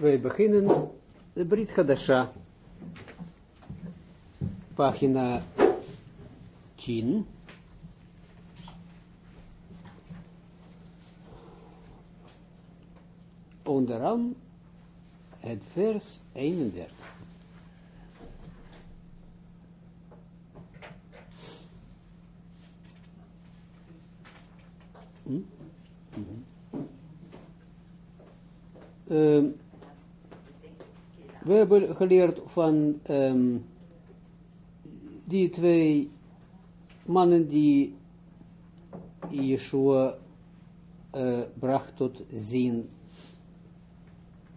wij beginnen de Brit Hadasha, pagina 10. Onderaan het vers 31. Hm? Mm um, we hebben geleerd van um, die twee mannen die Yeshua uh, bracht tot zien,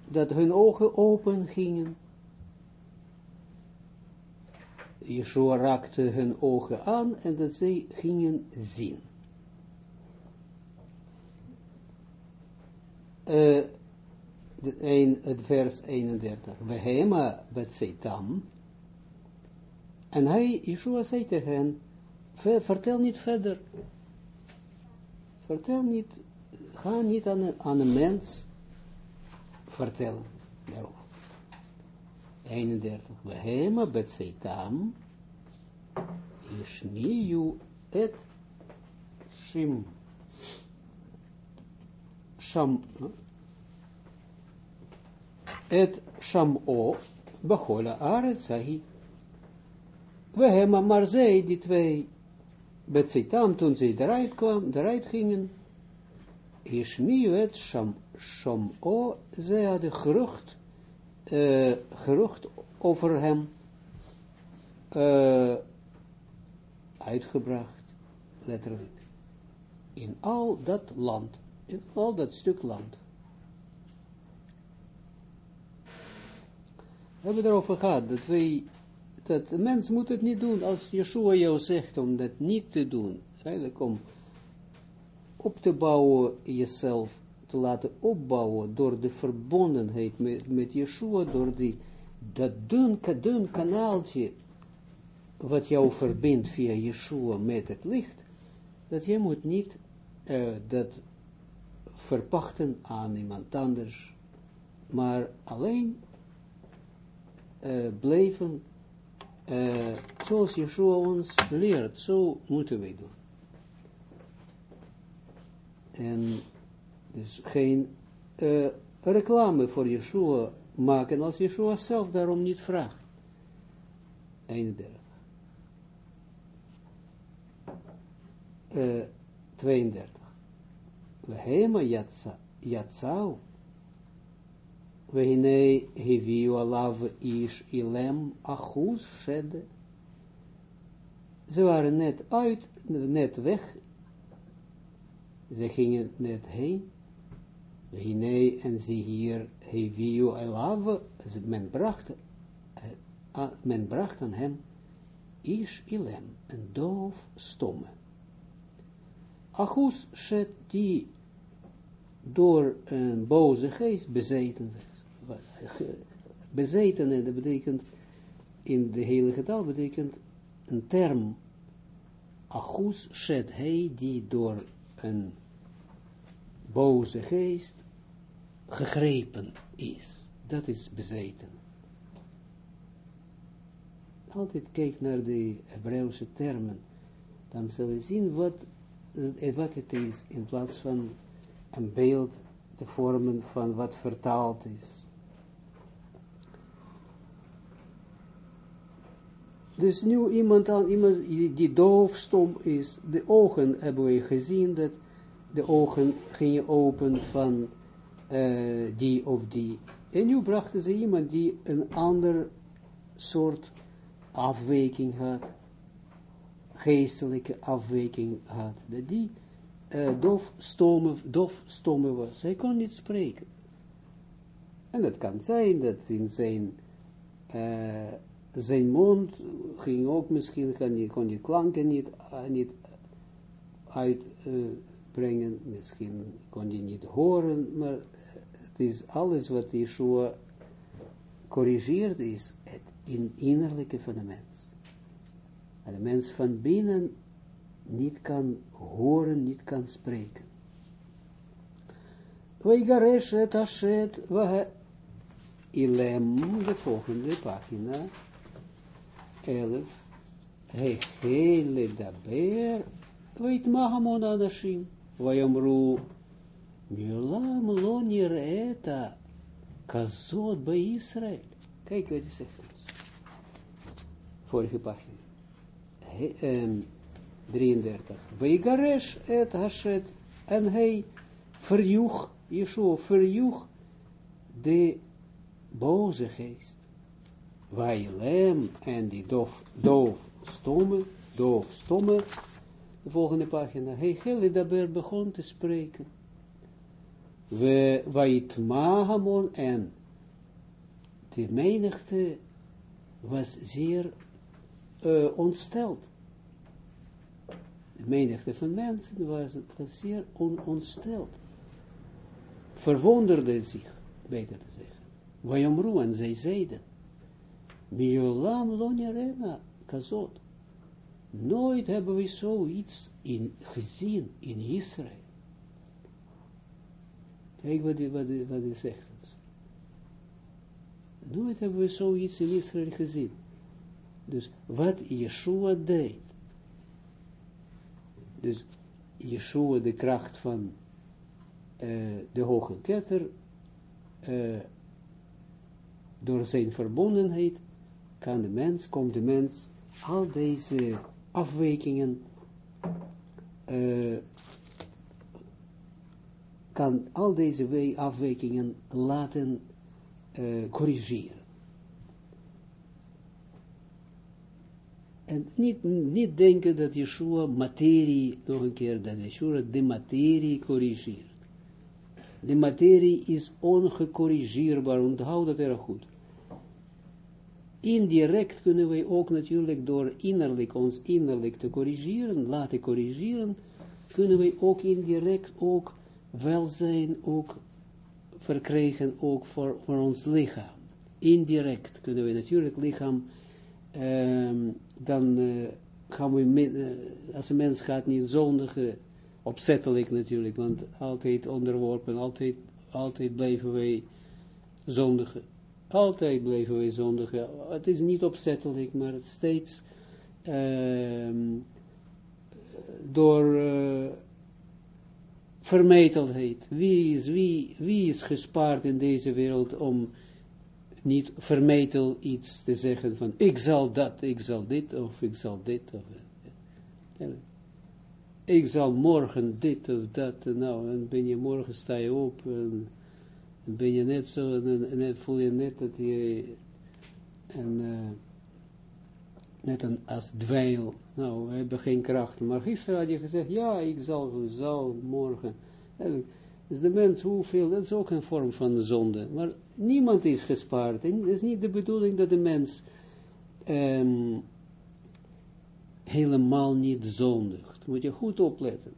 dat hun ogen open gingen. Yeshua raakte hun ogen aan en dat zij gingen zien. Uh, een, het vers 31. Wehema betzeitam. En hij, Yeshua zei tegen hen, vertel niet verder. Vertel niet, ga niet aan een, aan een mens vertellen daarover. 31. Wehema betzeitam. Ishmiyu et shim. Sham, et shamo bachola aret zahi. We hebben maar zij, die twee, betzitam, toen zij eruit kwam, eruit gingen, Ishmiu et sham, shamo, zij hadden gerucht, uh, gerucht over hem uh, uitgebracht, letterlijk, in al dat land, in al dat stuk land. Hebben erover gehad, dat wij, dat de mens moet het niet doen, als Yeshua jou zegt om dat niet te doen, eigenlijk om op te bouwen, jezelf te laten opbouwen, door de verbondenheid met, met Yeshua, door die, dat dun, dun kanaaltje, wat jou verbindt via Yeshua met het licht, dat je moet niet uh, dat verpachten aan iemand anders, maar alleen uh, blijven, uh, zoals Yeshua ons leert, zo moeten wij doen. En dus geen uh, reclame voor Yeshua maken als Yeshua zelf daarom niet vraagt. 31. Uh, 32. We hebben Yatsau Vehine heviu alav ish ilem achus shed. Ze waren net uit, net weg. Ze gingen net heen. Vehine en ze hier heviu alav, men bracht, men bracht aan hem ish ilem, een doof stomme. Achus shed die door een boze geest bezeten werd bezetene, dat betekent, in de heilige taal betekent een term, achus shed hij die door een boze geest gegrepen is. Dat is bezeten. Altijd kijk naar de Hebreeuwse termen, dan zul je zien wat, eh, wat het is, in plaats van een beeld te vormen van wat vertaald is. Dus nu iemand aan iemand die doof, stom is, de ogen hebben we gezien, dat de ogen gingen open van uh, die of die. En nu brachten ze iemand die een ander soort afwijking had, geestelijke afwijking had, dat die uh, doof, stomme, doof, stomme was. Hij kon niet spreken. En dat kan zijn dat in zijn uh, zijn mond ging ook misschien, kon die, kon die klanken niet, uh, niet uitbrengen, uh, misschien kon hij niet horen, maar het is alles wat Yeshua corrigeert, is het in innerlijke van de mens. En de mens van binnen niet kan horen, niet kan spreken. Weigaresh et ashet, ilem, de volgende pagina, 11, hele daber, weet mahamon anashim, vayamru, Miolam lo nireta, kazot bij Israël. Kijk wat hij zegt ons. Vorige pagina. He, um, 33. Weigaresh et Hashet, en hij verjoeg, Yeshua verjoeg de boze geest. Wailem en die doof, doof stomme, doof stomme, de volgende pagina, hij hele daarbij begon te spreken. We waitmahamon en de menigte was zeer uh, ontsteld. De menigte van mensen was, was zeer on, ontsteld. Verwonderde zich, beter te zeggen. Wajomru, en zij zeiden, Miolam lonierena kazot. Nooit hebben we zoiets in, gezien in Israël. Kijk wat hij, wat, zegt. Nooit hebben we zoiets in Israël gezien. Dus wat Yeshua deed. Dus Yeshua, de kracht van de hoge ketter, door zijn verbondenheid, kan de mens, komt de mens, al deze afwijkingen, uh, kan al deze afwijkingen laten uh, corrigeren. En niet, niet denken dat Yeshua materie, nog een keer, dat Yeshua de materie corrigeert. De materie is ongecorrigeerbaar, onthoud dat erg goed. Indirect kunnen wij ook natuurlijk door innerlijk, ons innerlijk te corrigeren, laten corrigeren, kunnen wij ook indirect ook welzijn ook verkrijgen ook voor, voor ons lichaam. Indirect kunnen we natuurlijk lichaam, um, dan uh, gaan we, uh, als een mens gaat niet zondigen, opzettelijk natuurlijk, want altijd onderworpen, altijd, altijd blijven wij zondigen. Altijd blijven wij zondigen. Het is niet opzettelijk, maar het steeds uh, door uh, vermetelheid. Wie is, wie, wie is gespaard in deze wereld om niet vermetel iets te zeggen van ik zal dat, ik zal dit, of ik zal dit, of ik zal morgen dit of dat, nou, en ben je morgen sta je op, en ben je net zo, en voel je net dat je, en, uh, net een, als dweil, nou, we hebben geen kracht. Maar gisteren had je gezegd, ja, ik zal, zal morgen. Dus de mens, hoeveel, dat is ook een vorm van zonde. Maar niemand is gespaard. En het is niet de bedoeling dat de mens um, helemaal niet zondigt. Moet je goed opletten.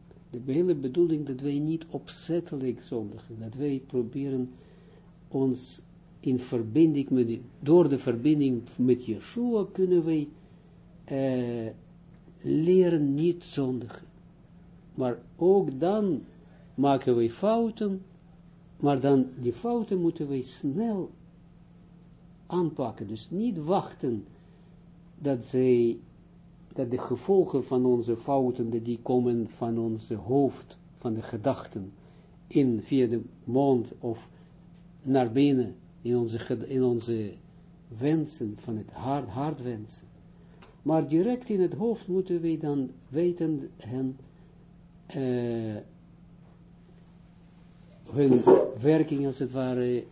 De hele bedoeling dat wij niet opzettelijk zondigen. Dat wij proberen ons in verbinding met, door de verbinding met Yeshua kunnen wij uh, leren niet zondigen. Maar ook dan maken wij fouten, maar dan die fouten moeten wij snel aanpakken. Dus niet wachten dat zij, dat de gevolgen van onze fouten, die komen van onze hoofd, van de gedachten, in, via de mond of naar binnen, in onze, in onze wensen, van het hart, hartwensen. Maar direct in het hoofd moeten wij dan weten hen, uh, hun werking als het ware,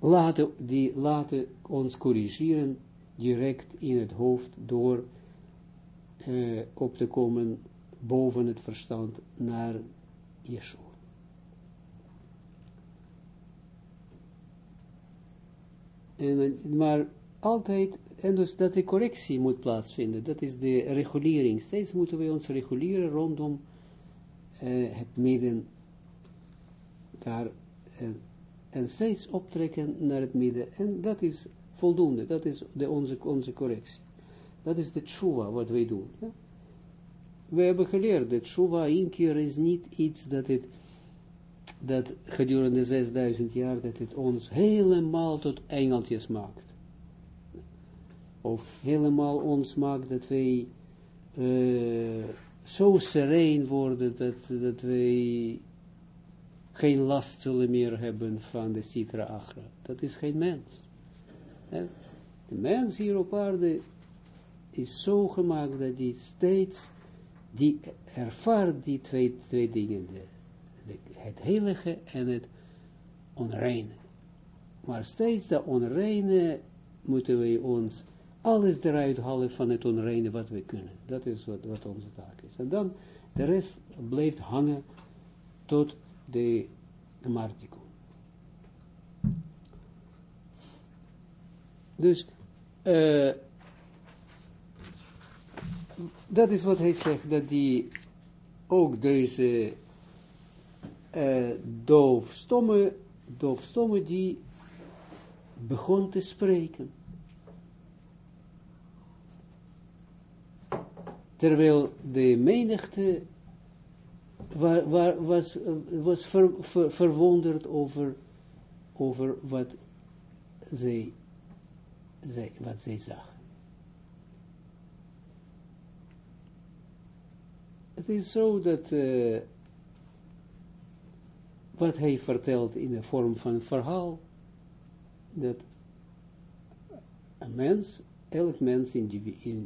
laten, die laten ons corrigeren direct in het hoofd door uh, op te komen boven het verstand naar Yeshua. En, maar altijd, en dus dat de correctie moet plaatsvinden, dat is de regulering. Steeds moeten we ons reguleren rondom uh, het midden, daar, en steeds optrekken naar het midden, en dat is voldoende, dat is de, onze, onze correctie. Dat is de tshuva wat wij doen. Ja? We hebben geleerd dat tshuva één keer is niet iets dat het dat gedurende 6000 jaar, dat het ons helemaal tot engeltjes maakt. Of helemaal ons maakt dat wij uh, zo sereen worden, dat, dat wij geen last zullen meer hebben van de Sitra Achra. Dat is geen mens. De mens hier op aarde is zo gemaakt dat hij steeds, die ervaart die twee, twee dingen, de, het heilige en het onreine. Maar steeds dat onreine moeten we ons alles eruit halen van het onreine wat we kunnen. Dat is wat, wat onze taak is. En dan, de rest blijft hangen tot de martico. Dus, uh, dat is wat hij zegt, dat die ook deze uh, doofstomme, doofstomme die begon te spreken. Terwijl de menigte was, was ver, ver, verwonderd over, over wat zij, wat zij zag. Het is zo dat uh, wat hij vertelt in de vorm van een verhaal, dat een mens, elk mens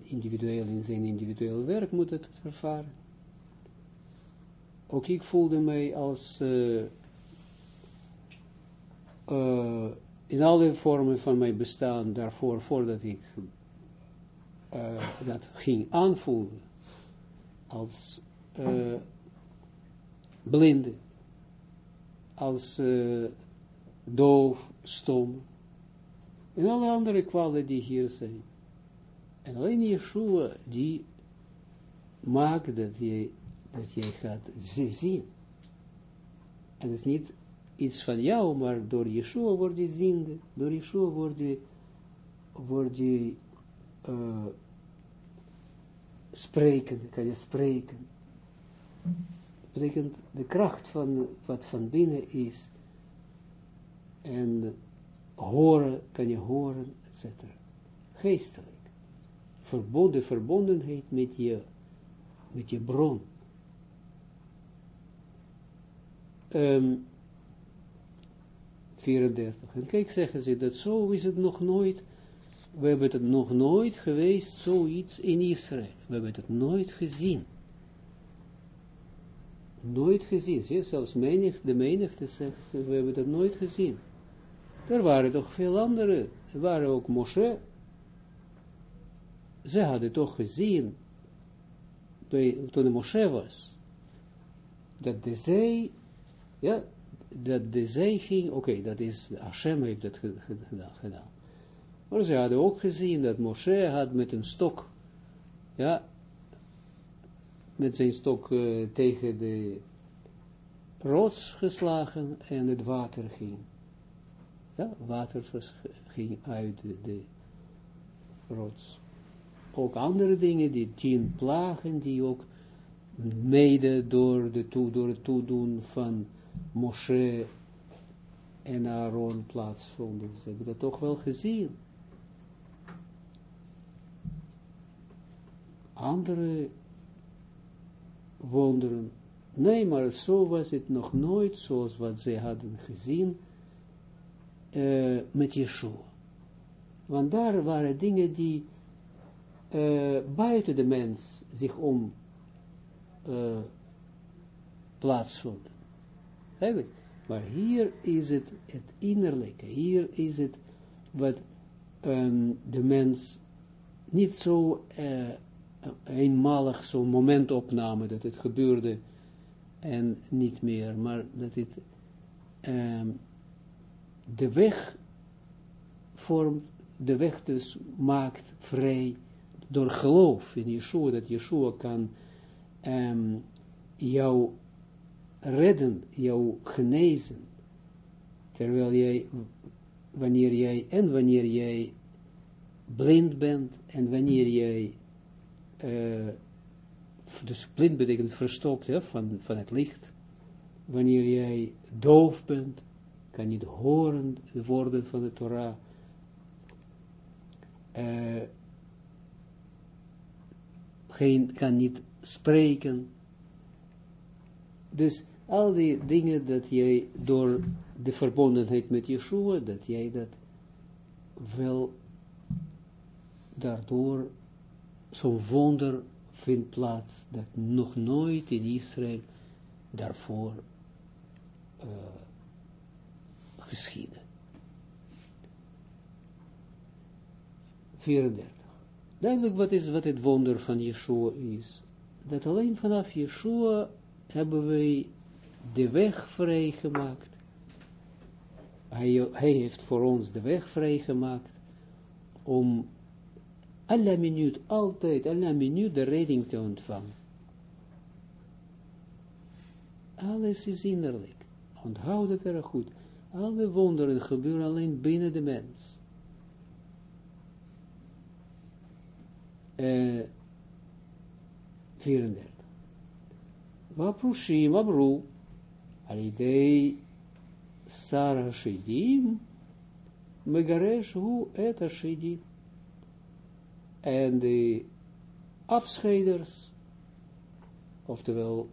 individueel in zijn individueel werk moet het ervaren. Ook ik voelde mij als uh, uh, in alle vormen van mijn bestaan daarvoor, voordat ik uh, dat ging aanvoelen, als blinde, als doof, stom, en alle andere kwalen die hier zijn. En alleen Yeshua, die maakt dat je dat jij gaat zien. En het is niet iets van jou, maar door Yeshua word je ziende, door Yeshua word je, je uh, spreken, kan je spreken. Dat betekent de kracht van wat van binnen is, en horen, kan je horen, etc. Geestelijk. Verbonden, verbondenheid met je, met je bron. um, 34. En kijk, zeggen ze dat zo is het nog nooit, we hebben het nog nooit geweest, zoiets in Israël. We hebben het nooit gezien. Nooit gezien. Zie, zelfs menig, de menigte zegt, we hebben het nooit gezien. Er waren toch veel andere. Er waren ook Moshe. Ze hadden toch gezien, toen Moshe was, dat de zee ja, dat de zee ging, oké, dat is, Hashem heeft dat gedaan. Maar ze hadden ook gezien dat Moshe had met een stok, ja, met zijn stok uh, tegen de rots geslagen en het water ging. Ja, water ging uit de, de rots. Ook andere dingen, die tien plagen, die ook mede door, de toe, door het toedoen van Moshe en Aaron plaatsvonden. Ze hebben dat toch wel gezien. Andere wonderen. Nee, maar zo was het nog nooit zoals wat zij hadden gezien uh, met Yeshua. Want daar waren dingen die uh, buiten de mens zich om uh, plaatsvonden. Maar hier is het het innerlijke. Hier is het wat um, de mens niet zo uh, eenmalig zo'n moment opname dat het gebeurde en niet meer, maar dat het um, de weg vormt, de weg dus maakt vrij door geloof in Yeshua, dat Yeshua kan um, jou redden, jou genezen, terwijl jij, wanneer jij, en wanneer jij blind bent, en wanneer jij, uh, dus blind betekent verstokt hè, van, van het licht, wanneer jij doof bent, kan niet horen de woorden van de Torah, uh, geen, kan niet spreken. Dus al die dingen dat jij door de verbondenheid met Yeshua, dat jij dat wel daardoor zo'n wonder vindt plaats dat nog nooit in Israël daarvoor uh, geschiedde. 34. Duidelijk wat is wat het wonder van Yeshua is. Dat alleen vanaf Yeshua hebben wij de weg vrijgemaakt. Hij, hij heeft voor ons de weg vrijgemaakt om alle minuut, altijd, alle minuut de redding te ontvangen. Alles is innerlijk. Onthoud het erg goed. Alle wonderen gebeuren alleen binnen de mens. Uh, 34. Waprushim Abru, Alidei Sara Shidim, Megaresh Hu Eta Shidim. En de afscheiders, oftewel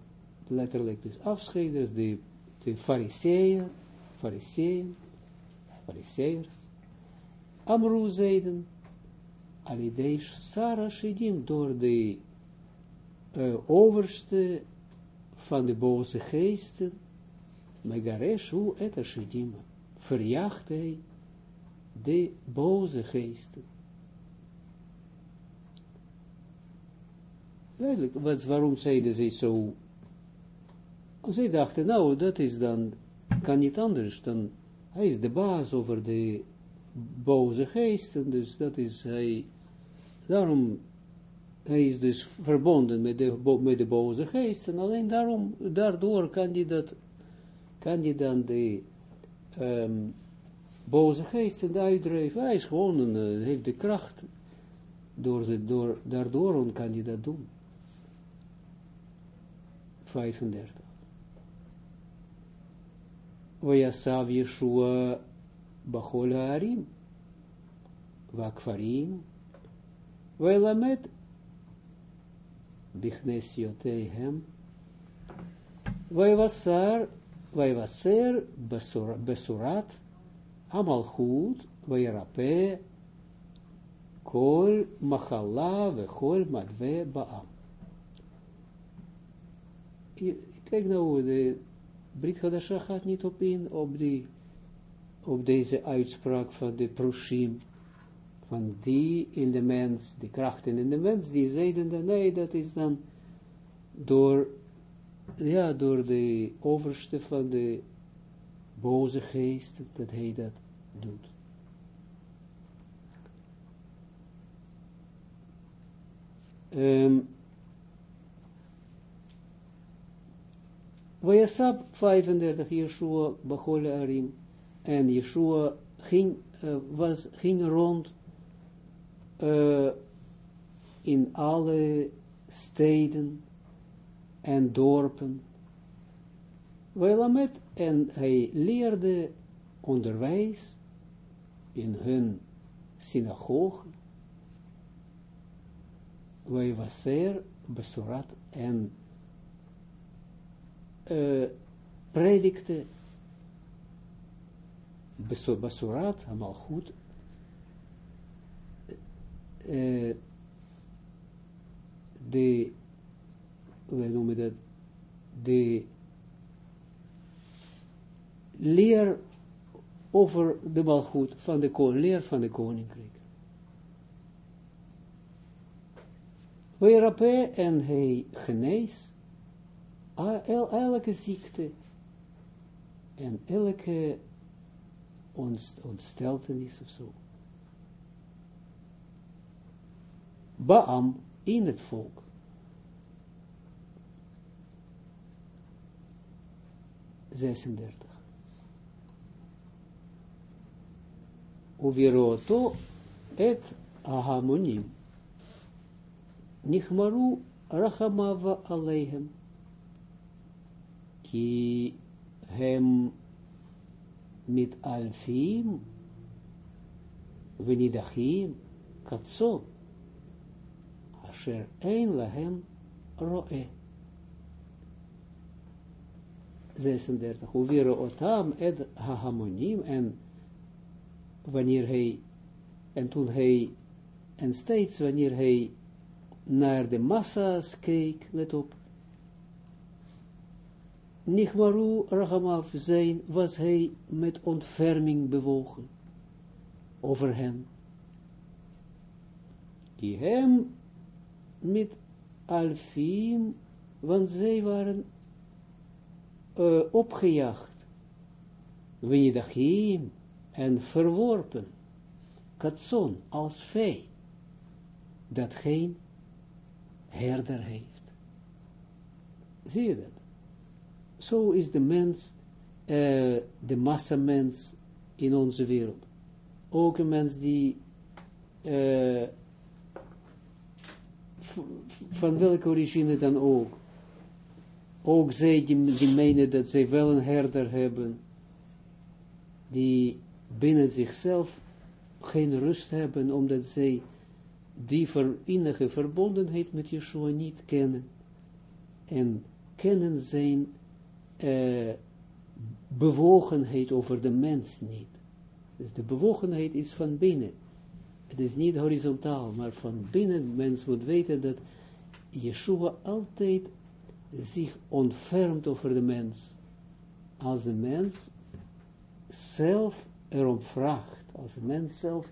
letterlijk dus afscheiders, de, de fariseeën, fariseeën, fariseërs, Amru zeiden, Alidesh Sarah Shidim, door de uh, overste van de boze geesten, Megaresh hu et Shidim, verjaagt hij de boze geesten. Duidelijk, wat, waarom zeiden ze zo? Zij dachten, nou, dat is dan, kan niet anders dan, hij is de baas over de boze geesten, dus dat is hij, daarom, hij is dus verbonden met de, met de boze geesten, alleen daarom, daardoor kan hij dat, kan hij dan de um, boze geesten uitdrijven, hij is gewoon, een, heeft de kracht, door de, door, daardoor kan hij dat doen. 35. Vayasav Yeshua Haarim. Vakfarim. Vailamet Bichnes Yoteihem Vaivasar Vaivaser Besurat Amalchut Vairape Kol Machala Vechol Madve Baam kijk nou, de Brit Hadasha gaat niet op in, op, die, op deze uitspraak van de Proshim, van die in de mens, die krachten in de mens, die zeiden dan, nee, dat is dan door, ja, door de overste van de boze geest, dat hij dat doet. Um, Vajasab 35, Yeshua Bachole Arim. En Yeshua ging, uh, was, ging rond uh, in alle steden en dorpen. Velamet en hij leerde onderwijs in hun synagogen. Wij zeer besurat en uh, predikte Basurat, allemaal goed, uh, de, wij noemen dat, de leer over de malgoed van de koning, leer van de koninkrijk. Wij en hij genees el, elke ziekte en elke ontsteltenis of zo. Baam in het volk. Zesendertig. Uviroto et ahamonim. Nichmaru rachamava aleihem. Ki hem met alfim, venidachim, katson, asher ein lahem roe. 36. Uvira otam et hahamonim en wanneer hij en toen hij en steeds wanneer hij naar de massa's keek, let op, Nichwaru Rachamav zijn, was hij met ontferming bewogen over hen, die hem met alfiem, want zij waren uh, opgejaagd, Wenidachim en verworpen, katson als vee, dat geen herder heeft. Zie je dat? Zo is de mens, uh, de massamens in onze wereld. Ook een mens die uh, van welke origine dan ook. Ook zij die, menen dat zij wel een herder hebben, die binnen zichzelf geen rust hebben, omdat zij die innige verbondenheid met Yeshua niet kennen. En kennen zijn uh, bewogenheid over de mens niet. Dus de bewogenheid is van binnen. Het is niet horizontaal, maar van binnen. Mens moet weten dat Yeshua altijd zich ontfermt over de mens. Als de mens zelf erom vraagt. Als de mens zelf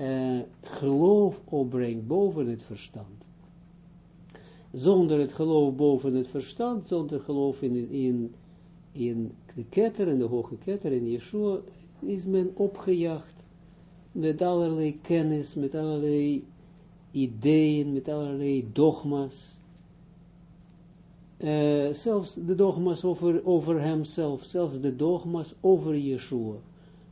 uh, geloof opbrengt boven het verstand. Zonder het geloof boven het verstand, zonder geloof in, in, in de ketter, in de hoge ketter, in Yeshua, is men opgejaagd met allerlei kennis, met allerlei ideeën, met allerlei dogma's. Uh, zelfs de dogma's over, over hemzelf, zelfs de dogma's over Yeshua.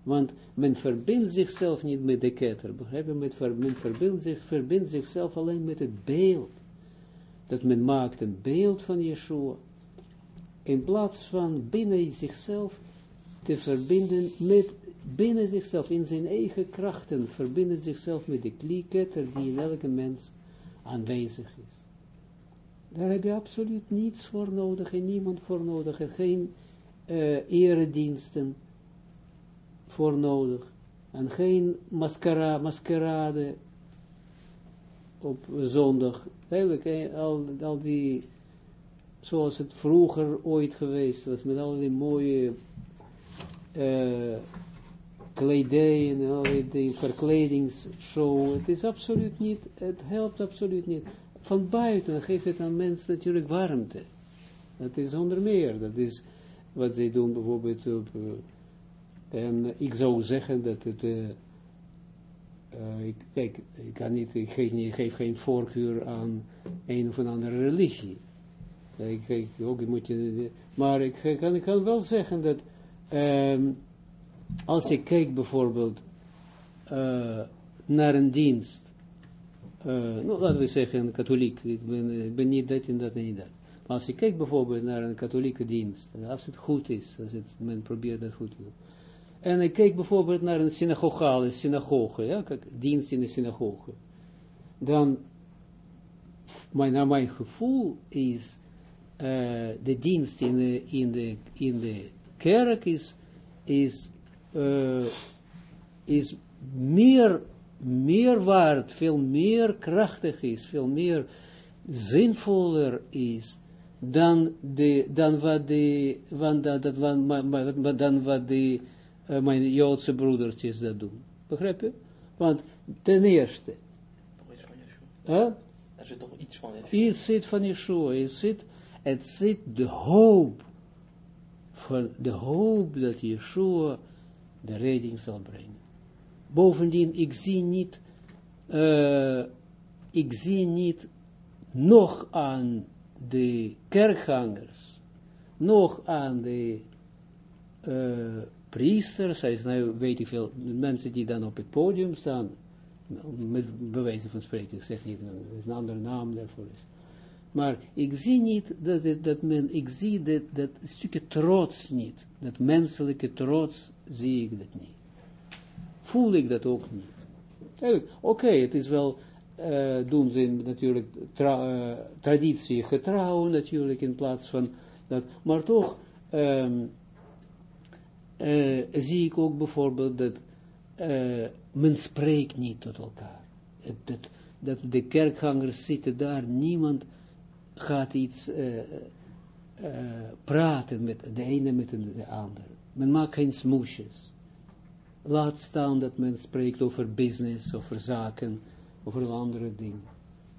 Want men verbindt zichzelf niet met de ketter, begrijp je? Men verbindt, zich, verbindt zichzelf alleen met het beeld. Dat men maakt een beeld van Yeshua. In plaats van binnen zichzelf te verbinden met, binnen zichzelf, in zijn eigen krachten, verbinden zichzelf met de klieketter die in elke mens aanwezig is. Daar heb je absoluut niets voor nodig en niemand voor nodig en geen uh, erediensten voor nodig. En geen maskerade op zondag. Eigenlijk, al, al die, zoals het vroeger ooit geweest was, met al die mooie uh, kledij en al die verkledingsshow. Het is absoluut niet, het helpt absoluut niet. Van buiten geeft het aan mensen natuurlijk warmte. Dat is onder meer, dat is wat zij doen bijvoorbeeld op... Uh, en ik zou zeggen dat het, uh, uh, ik, kijk, ik, kan niet, ik, geef niet, ik geef geen voorkeur aan een of een andere religie. Ik, ik, ook, moet je, maar ik kan, ik kan wel zeggen dat um, als ik kijk bijvoorbeeld naar een dienst, nou, laten we zeggen katholiek, ik ben, ik niet dat en dat en niet dat. Maar als ik kijk bijvoorbeeld naar een katholieke dienst, als het goed is, als het, men probeert dat goed te doen, en ik kijk bijvoorbeeld naar een synagogale synagoge, ja, kijk, dienst in de synagoge. Dan, mijn, naar mijn gevoel is, uh, de dienst in de, in de, in de kerk is, is, is meer, meer waard, veel meer krachtig is, veel meer zinvoller is, dan, de, dan wat de, van dat, dat, van, dan wat de uh, mijn Joodse broedertjes dat doen. Begrijp je? Want ten eerste. Huh? Er zit toch iets van Yeshua. Iets zit van Yeshua. Het zit, het zit de hoop. Van de hoop dat Yeshua de redding zal brengen. Bovendien, ik zie niet, uh, ik zie niet nog aan de kerkgangers, nog aan de uh, priesters, hij nou, weet ik veel, mensen die dan op het podium staan, met bewijzen van spreken, ik zeg niet, er is een andere naam daarvoor is. Maar ik zie niet dat, dat men, ik zie dat, dat stukje trots niet. Dat menselijke trots zie ik dat niet. Voel ik dat ook niet. Oké, het is wel, uh, doen ze natuurlijk uh, traditie getrouw natuurlijk in plaats van dat, maar toch um, uh, zie ik ook bijvoorbeeld dat men spreekt niet tot elkaar. Dat, dat de kerkgangers zitten daar, niemand gaat iets praten met de ene met de andere. Men maakt geen smoesjes. Laat staan dat men spreekt over business, over zaken, over andere dingen.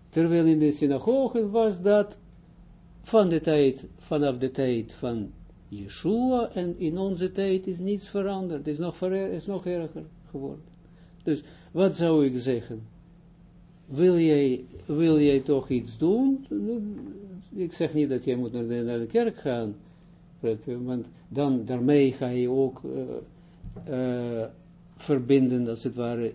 Terwijl in de synagoge was dat van de tijd, vanaf de tijd van Yeshua en in onze tijd is niets veranderd. Is nog, is nog erger geworden. Dus wat zou ik zeggen? wil jij, wil jij toch iets doen? Ik zeg niet dat jij moet naar de, naar de kerk gaan, want dan, daarmee ga je ook uh, uh, verbinden, als het ware,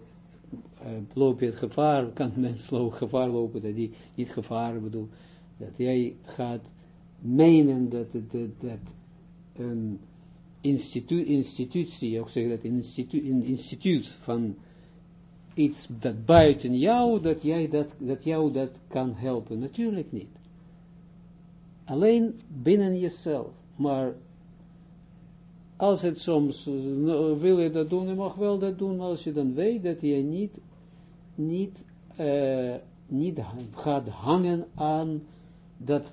uh, loop je het gevaar, kan mensen ook gevaar lopen, dat die niet gevaar bedoel, dat jij gaat menen dat, dat, dat een instituut, institutie, ook zeg dat een instituut, een instituut van iets dat buiten jou, dat, jij dat, dat jou dat kan helpen. Natuurlijk niet. Alleen binnen jezelf. Maar als het soms, uh, wil je dat doen, je mag wel dat doen, als je dan weet dat je niet, niet, uh, niet gaat hangen aan dat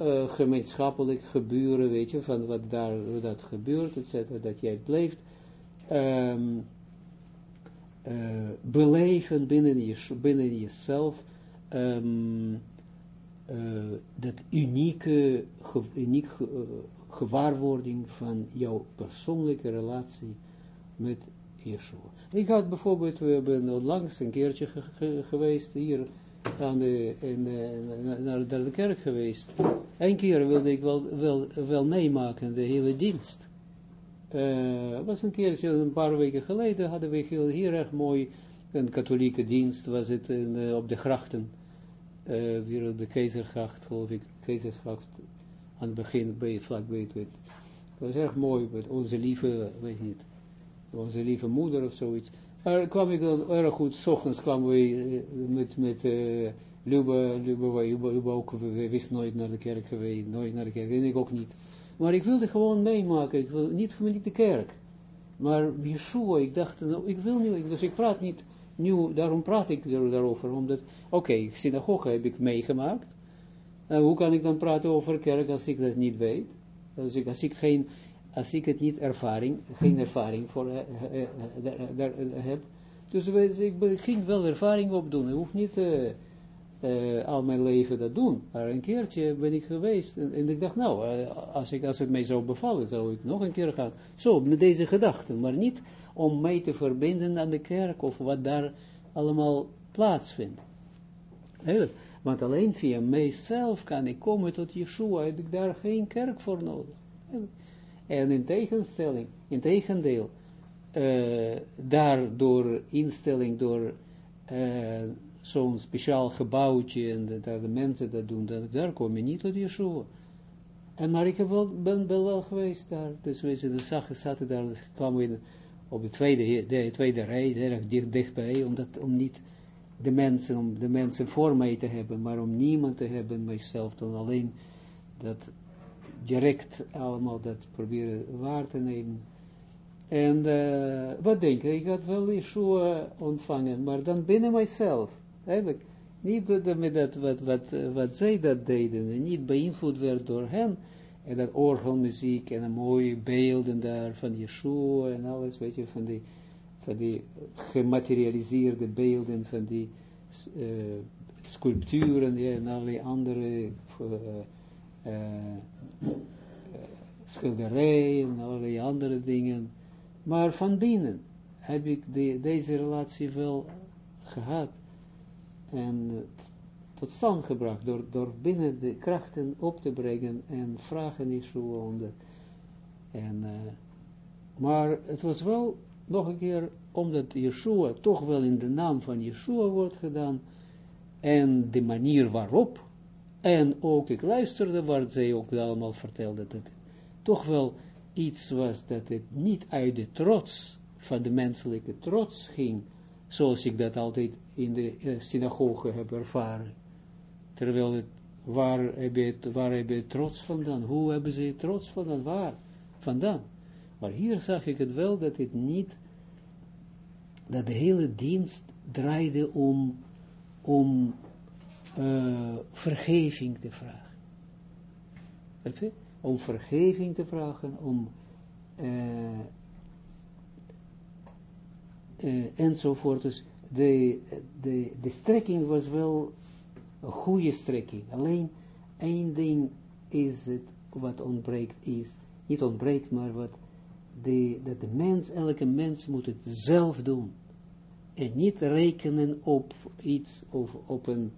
uh, gemeenschappelijk gebeuren, weet je, van wat daar, dat gebeurt, etc., dat jij blijft, um, uh, beleven binnen, je, jezelf uh, dat unieke, uniek gewaarwording van jouw persoonlijke relatie met Yeshua. Ik had bijvoorbeeld, we hebben onlangs een keertje ge, ge, geweest hier aan de, in, naar, naar de kerk geweest. Eén keer wilde ik wel, wel, wel meemaken, de hele dienst. Uh, was een keertje, een paar weken geleden, hadden we heel, heel erg mooi een katholieke dienst, was het in, uh, op de grachten, uh, weer op de Keizergracht, geloof ik, Keizergracht, aan het begin, bij, vlakbij het, het was erg mooi, met onze lieve, weet niet, onze lieve moeder of zoiets. Maar kwam ik dan erg goed, s ochtends kwamen we met, met uh, Luba, Luba, Luba, ook, we wisten nooit naar de kerk geweest, nooit naar de kerk, en ik ook niet. Maar ik wilde gewoon meemaken, ik wil niet voor niet de kerk. Maar Yeshua, ik dacht, nou, ik wil niet, dus ik praat niet nu, daarom praat ik daarover, omdat, oké, synagoge heb ik meegemaakt, en hoe kan ik dan praten over kerk als ik dat niet weet? Als ik, als ik, geen, als ik het niet ervaring, geen ervaring voor uh, uh, uh, heb. Dus ik ging wel ervaring opdoen, ik hoef niet al mijn leven dat doen. Maar een keertje ben ik geweest en, ik dacht, nou, als, ik, als het mij zou bevallen, zou ik nog een keer gaan. Zo, met deze gedachten, maar niet om mij te verbinden aan de kerk of wat daar allemaal plaatsvindt. Heel, want alleen via mijzelf kan ik komen tot Yeshua, heb ik daar geen kerk voor nodig. En in tegenstelling, in tegendeel, uh, daardoor instelling, door zo'n speciaal gebouwtje en dat de mensen dat doen, daar kom je niet tot Yeshua. En maar ik ben, wel geweest daar, dus we zagen, zaten daar, dus kwamen we op de tweede, de tweede rij, erg dicht, dichtbij, omdat, om niet de mensen, om de mensen voor mij te hebben, maar om niemand te hebben, mijzelf dan alleen dat direct allemaal dat proberen waar te nemen. En uh, wat denk ik, ik had wel Yeshua ontvangen, maar dan binnen mijzelf. Eigenlijk niet met dat wat, wat, wat zij dat deden, en niet beïnvloed werd door hen, en dat orgelmuziek en een mooie beelden daar van Yeshua en alles, weet je, van die, van die gematerialiseerde beelden, van die uh, sculpturen ja, en allerlei andere uh, schilderijen en allerlei andere dingen. Maar van binnen heb ik de, deze relatie wel gehad en tot stand gebracht, door, door binnen de krachten op te brengen en vragen Yeshua om de, en, uh, maar het was wel nog een keer, omdat Yeshua toch wel in de naam van Yeshua wordt gedaan, en de manier waarop En ook, ik luisterde waar zij ook allemaal vertelde, dat het toch wel iets was, dat het niet uit de trots, van de menselijke trots ging, zoals ik dat altijd in de uh, synagoge heb ervaren. Terwijl het, waar heb je, waar heb je trots vandaan? Hoe hebben ze trots vandaan? Waar? Vandaan. Maar hier zag ik het wel, dat het niet, dat de hele dienst draaide om, om uh, vergeving te vragen. Om vergeving te vragen, om uh, uh, enzovoort. Dus de, de, de strekking was wel een goede strekking. Alleen één ding is het wat ontbreekt is, niet ontbreekt, maar wat de, dat de mens, elke mens moet het zelf doen. En niet rekenen op iets, of op een,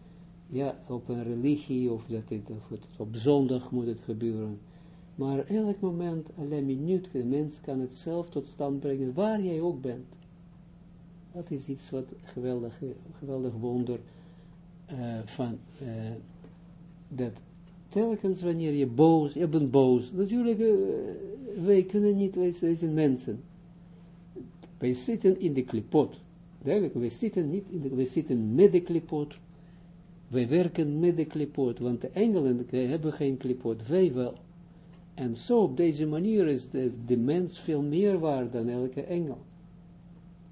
ja, op een religie, of dat het, het op zondag moet het gebeuren. Maar elk moment, alleen minuut, de mens kan het zelf tot stand brengen, waar jij ook bent. Dat is iets wat geweldig, geweldig wonder uh, van, uh, dat telkens wanneer je boos, je bent boos, natuurlijk, uh, wij kunnen niet, wij, zijn mensen. Wij zitten in de klipot. Wij zitten niet in de, wij zitten met de klipot. Wij werken met de klipot, want de engelen hebben geen klipot, wij wel. En zo op deze manier is de, mens veel meer waard dan elke engel.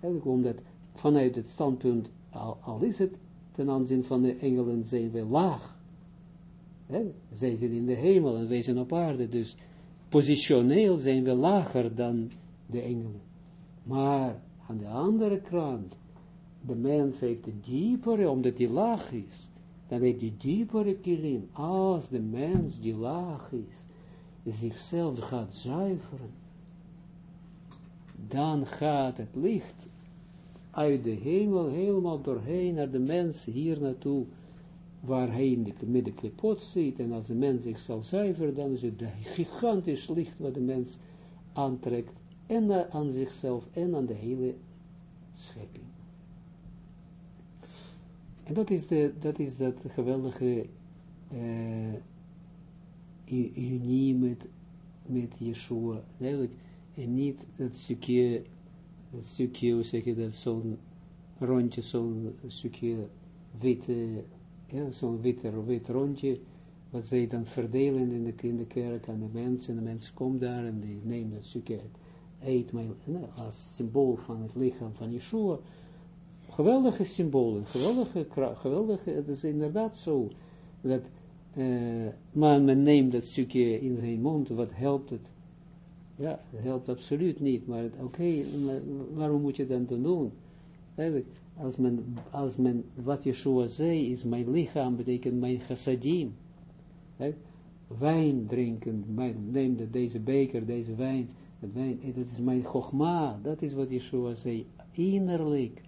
Eigenlijk omdat vanuit het standpunt, al, al is het ten aanzien van de engelen, zijn we laag. He? Zij zijn in de hemel en wij zijn op aarde, dus positioneel zijn we lager dan de engelen. Maar aan de andere kant, de mens heeft een diepere, omdat hij laag is, dan heeft hij diepere kilim. Als de mens die laag is, zichzelf gaat zuiveren, dan gaat het licht uit de hemel helemaal doorheen naar de mens hier naartoe, waar hij in de, met de klipot zit, en als de mens zich zal zuiveren, dan is het een gigantisch licht wat de mens aantrekt, en aan zichzelf, en aan de hele schepping. En dat is, de, dat, is dat geweldige uh, unie met, met Yeshua, eigenlijk, en niet dat stukje een stukje, hoe zeg je dat, zo'n rondje, zo'n stukje witte, ja, zo'n witte, wit rondje, wat zij dan verdelen in de, in de kerk aan de mensen, en de mensen komen daar en die nemen dat stukje, eet mij, als symbool van het lichaam van Yeshua, geweldige symbolen, geweldige, geweldige, het is inderdaad zo, dat, uh, maar men neemt dat stukje in zijn mond, wat helpt het, ja, dat helpt absoluut niet, maar oké, waarom moet je dan doen? Als men, als men, wat Yeshua zei, is mijn lichaam, betekent mijn chassadim. Wijn drinken, mijn, neem de, deze beker, deze wijn, het wijn, dat is mijn chogma, dat is wat Yeshua zei, innerlijk.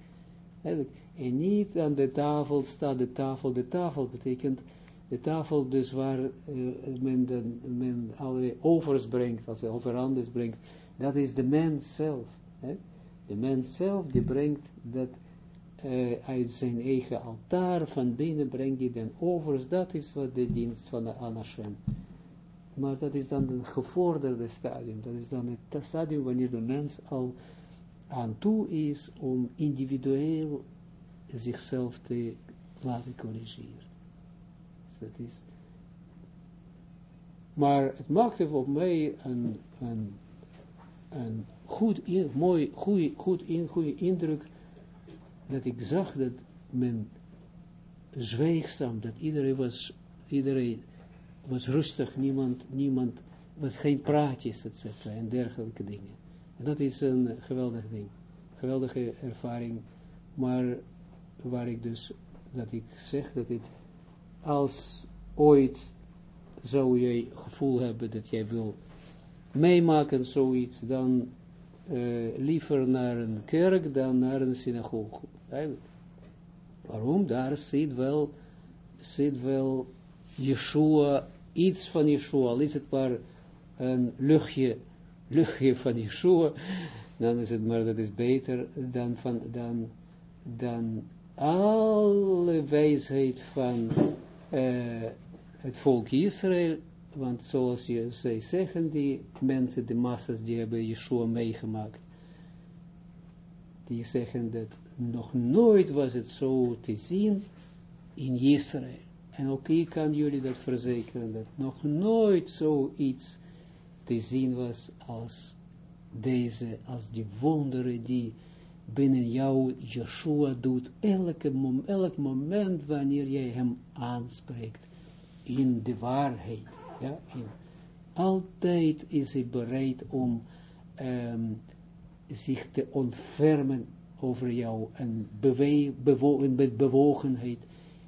En niet aan de tafel staat de tafel, de tafel betekent de tafel dus waar uh, men, de, men alle overs brengt, als hij overanders brengt, dat is de mens zelf. De mens zelf die brengt dat uh, uit zijn eigen altaar, van binnen brengt hij den overs, dat is wat de dienst van de Anashem. Maar dat is dan een gevorderde stadium, dat is dan het stadium wanneer de mens al aan toe is om individueel zichzelf te laten corrigeren dat is. Maar het maakte op mij een, een, een goed, in, mooi, goed, goed in, goede indruk, dat ik zag dat men zwijgzaam, dat iedereen was, iedereen was rustig, niemand, niemand, was geen praatjes, etc. en dergelijke dingen. En dat is een geweldig ding, geweldige ervaring, maar waar ik dus, dat ik zeg dat ik als ooit zou jij gevoel hebben dat jij wil meemaken zoiets, dan uh, liever naar een kerk dan naar een synagoge. Waarom? Daar zit wel, zit wel Yeshua, iets van Yeshua, al is het maar een luchtje, luchtje van Yeshua, dan is het maar, dat is beter dan, van, dan, dan alle wijsheid van uh, het volk Israël, want zoals je, zij zeggen, die mensen, de massa's, die hebben Yeshua meegemaakt, die zeggen dat nog nooit was het zo te zien in Israël. En ook ik kan jullie dat verzekeren, dat nog nooit zoiets te zien was als deze, als die wonderen die binnen jou Yeshua doet, elke elk moment wanneer jij hem aanspreekt in de waarheid. Ja, altijd is hij bereid om um, zich te ontfermen over jou en bewe, bewo, met bewogenheid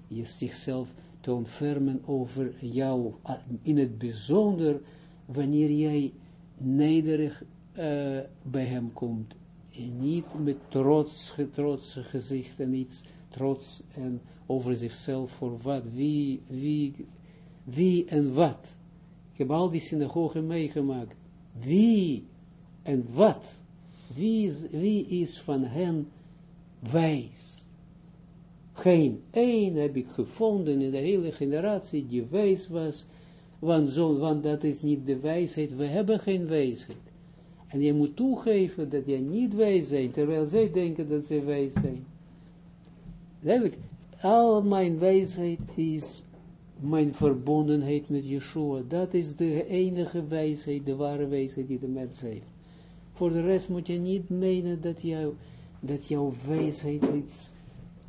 je zichzelf te ontfermen over jou, in het bijzonder wanneer jij nederig uh, bij hem komt, en niet met trots, trots gezicht en iets trots en over zichzelf voor wat, wie, wie, wie en wat. Ik heb al die synagogen meegemaakt. Wie en wat? Wie is, wie is van hen wijs? Geen één heb ik gevonden in de hele generatie die wijs was, want, zo, want dat is niet de wijsheid, we hebben geen wijsheid. En je moet toegeven dat je niet wijs bent, terwijl zij denken dat ze wijs zijn. Eigenlijk, al mijn wijsheid is mijn verbondenheid met Yeshua. Dat is de enige wijsheid, de ware wijsheid die de mens heeft. Voor de rest moet je niet menen dat, jou, dat jouw wijsheid iets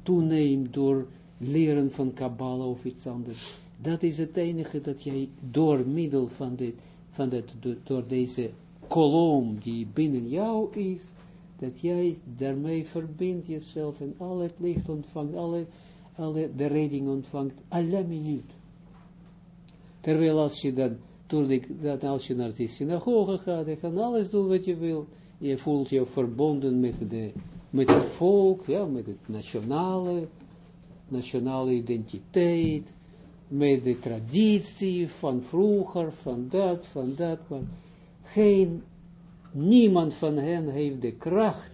toeneemt door leren van Kabbalah of iets anders. Dat is het enige dat jij door middel van, dit, van dit, door deze kolom die binnen jou is, dat jij daarmee verbindt jezelf en al het licht ontvangt, alle, alle de redding ontvangt, alle minuut. Terwijl als je dan, je naar de synagoge gaat, je kan alles doen wat je wil, je voelt je verbonden met, de, met het volk, ja, met het nationale, nationale identiteit, met de traditie van vroeger, van dat, van dat, maar geen, niemand van hen heeft de kracht,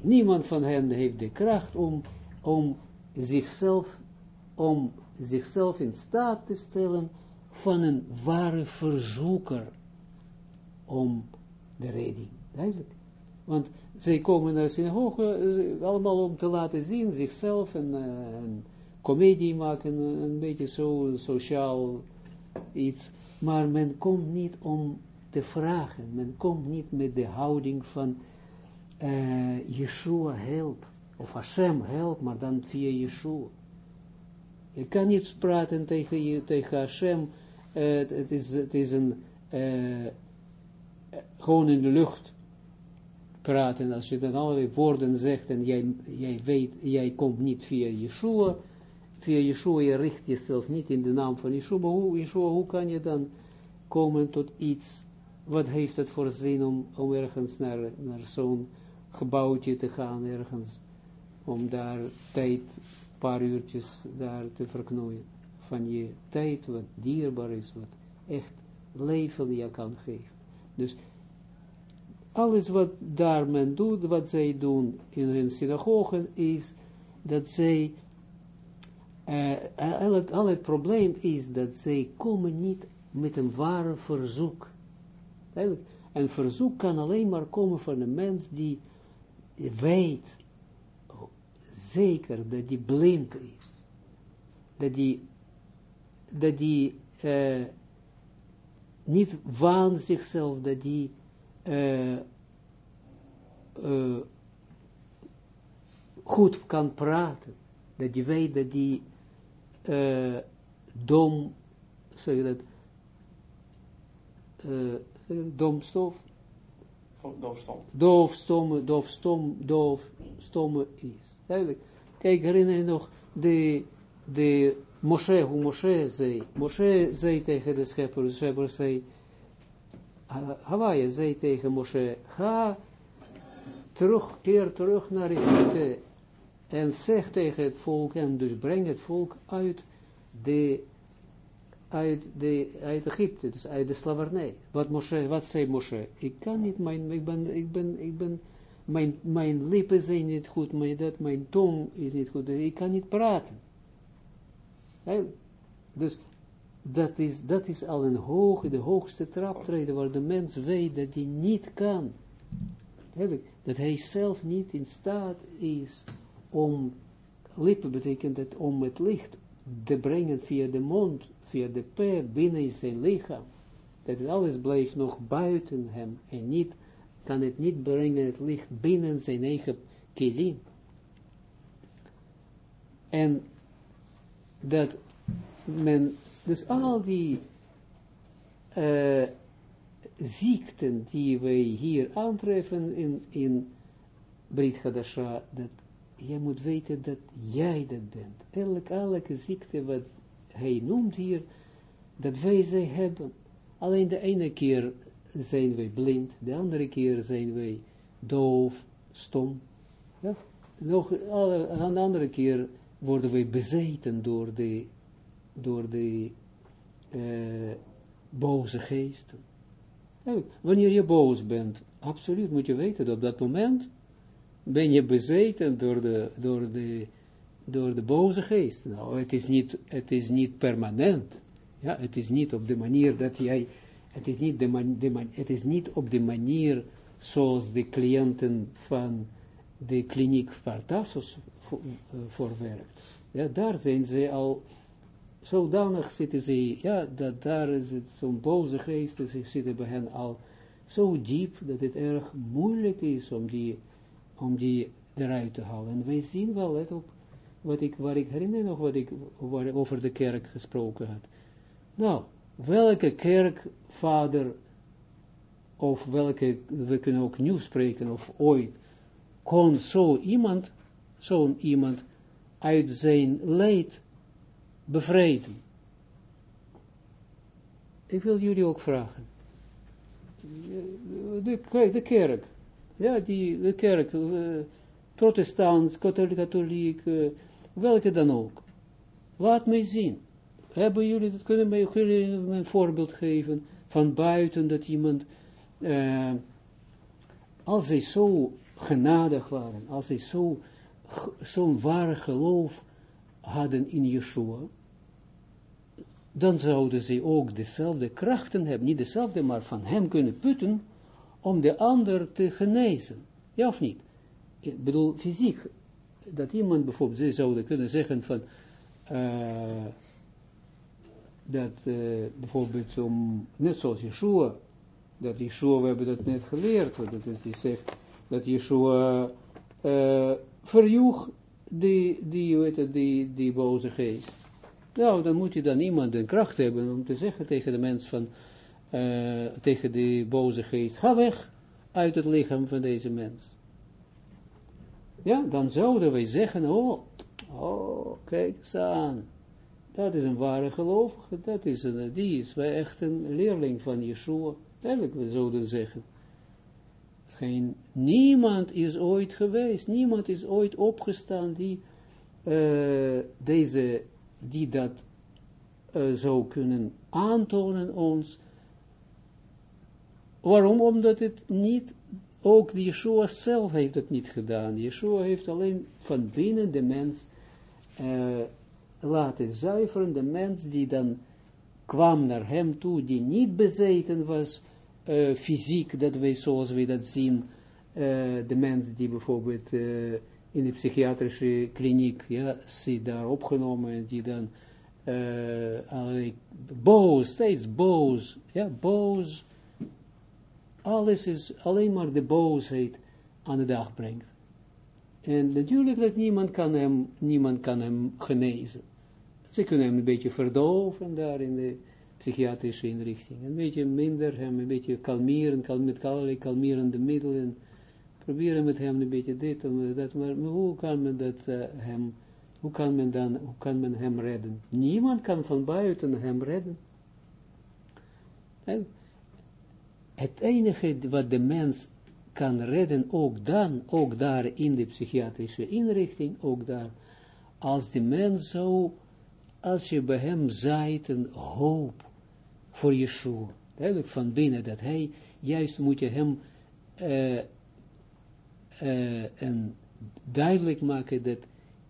niemand van hen heeft de kracht om, om zichzelf, om zichzelf in staat te stellen van een ware verzoeker om de redding. Duidelijk. Want zij komen naar synagoge uh, allemaal om te laten zien zichzelf en, uh, en comedie maken, een beetje zo sociaal iets. Maar men komt niet om te vragen. Men komt niet met de houding van uh, Yeshua help. Of Hashem help, maar dan via Yeshua. Je kan niet praten tegen, je, tegen Hashem. Het, is, het is een uh, gewoon in de lucht praten. Als je dan allerlei woorden zegt en jij, jij weet, jij komt niet via Yeshua via Yeshua, je richt jezelf niet in de naam van Yeshua, hoe, Yeshua, hoe kan je dan komen tot iets, wat heeft het voor zin om, om ergens naar, naar zo'n gebouwtje te gaan, ergens, om daar tijd, paar uurtjes daar te verknoeien, van je tijd, wat dierbaar is, wat echt leven je kan geven. Dus alles wat daar men doet, wat zij doen in hun synagogen, is dat zij uh, al, al het probleem is dat zij komen niet met een ware verzoek. Een verzoek kan alleen maar komen van een mens die weet, zeker dat die blind is. Dat die, dat die uh, niet waant zichzelf, dat die uh, uh, goed kan praten. Dat die weet dat die dom, zeg je dat, domstof, doofstom. Doofstomme, doofstom, doofstomme is. Duidelijk. Kijk, herinner je nog de, de Moshe, hoe Moshe zei. Moshe zei tegen de schepper, de schepper zei, Hawaii zei tegen Moshe, ga terug, keer terug naar Egypte en zeg tegen het volk, en dus breng het volk uit de, uit de, uit Egypte, dus uit de slavernij. Wat Moshe, wat zei Moshe? Ik kan niet, mijn, ik ben, ik ben, ik ben, mijn, mijn lippen zijn niet goed, mijn, dat, mijn tong is niet goed, ik kan niet praten. Dus dat is, dat is al een hoge, de hoogste traptreden waar de mens weet dat hij niet kan. Dat hij zelf niet in staat is om, lippen betekent dat om het licht te brengen via de mond, via de p binnen zijn lichaam. Dat alles blijft nog buiten hem en niet, kan het niet brengen het licht binnen zijn eigen kilim. En dat men, dus al die uh, ziekten die wij hier aantreffen in, in Brit Hadasha, dat jij moet weten dat jij dat bent. Elk, elke ziekte wat hij noemt hier, dat wij ze hebben. Alleen de ene keer zijn wij blind, de andere keer zijn wij doof, stom. Ja? Nog alle, een andere keer worden wij bezeten door de, door de uh, boze geesten. wanneer je boos bent, absoluut moet je weten dat op dat moment ben je bezeten door de, door de, door de boze geest. Nou, het is niet, het is niet permanent. Ja, het is niet op de manier dat jij, het is niet, de man, het is niet op de manier zoals de cliënten van de kliniek Vartasos voorwerkt. Ja, daar zijn ze al zodanig zitten ze, ja, dat daar is het zo'n boze geest, ze zitten bij hen al zo diep, dat het erg moeilijk is om die, om die eruit te halen. En wij zien wel, let op, wat ik, waar ik herinner nog wat ik waar, over de kerk gesproken had. Nou, welke kerkvader, of welke, we kunnen ook nieuw spreken, of ooit, kon zo iemand, zo'n iemand, uit zijn leed bevrijden. Ik wil jullie ook vragen. De, de kerk, ja, die, de kerk, uh, protestants, katholiek, uh, welke dan ook. Laat mij zien. Hebben jullie, dat kunnen mij, jullie een voorbeeld geven van buiten dat iemand, uh, als zij zo genadig waren, als zij zo, zo'n ware geloof hadden in Yeshua, dan zouden ze ook dezelfde krachten hebben, niet dezelfde, maar van hem kunnen putten, om de ander te genezen. Ja of niet? Ik bedoel, fysiek, dat iemand bijvoorbeeld, ze zouden kunnen zeggen van, uh, dat uh, bijvoorbeeld om, net zoals Yeshua, dat Yeshua, we hebben dat net geleerd, dat is, die zegt, dat Yeshua uh, verjoeg die, die, weet het, die, die boze geest. Nou, dan moet je dan iemand de kracht hebben om te zeggen tegen de mens van, uh, tegen die boze geest, ga weg uit het lichaam van deze mens. Ja, dan zouden wij zeggen, oh, oh, kijk eens aan. Dat is een ware gelovige, dat is een, die is wij echt een leerling van Yeshua. Eigenlijk, we zouden zeggen. Geen, niemand is ooit geweest, niemand is ooit opgestaan die uh, deze, die dat uh, zou kunnen aantonen ons. Waarom? Omdat het niet, ook Yeshua zelf heeft het niet gedaan. Yeshua heeft alleen van binnen de mens uh, laten zuiveren, de mens die dan kwam naar hem toe, die niet bezeten was, uh, fysiek, dat wij zoals we dat zien, uh, de mens die bijvoorbeeld uh, in de psychiatrische kliniek, ja, zit daar opgenomen en die dan allerlei boos, steeds boos, ja, boos, alles is alleen maar de boosheid aan de dag brengt. En natuurlijk dat niemand kan hem, niemand kan hem genezen. Ze kunnen hem een beetje verdoven daar in de psychiatrische inrichting. Een beetje minder hem, een beetje kalmeren, kalm, met allerlei kalmerende middelen. Proberen met hem een beetje dit en dat, maar, hoe kan men dat uh, hem, hoe kan men dan, hoe kan men hem redden? Niemand kan van buiten hem redden. En het enige wat de mens kan redden, ook dan, ook daar in de psychiatrische inrichting, ook daar, als de mens zo, als je bij hem zaait een hoop, voor Yeshua. Duidelijk van binnen dat hij, juist moet je hem uh, en duidelijk maken dat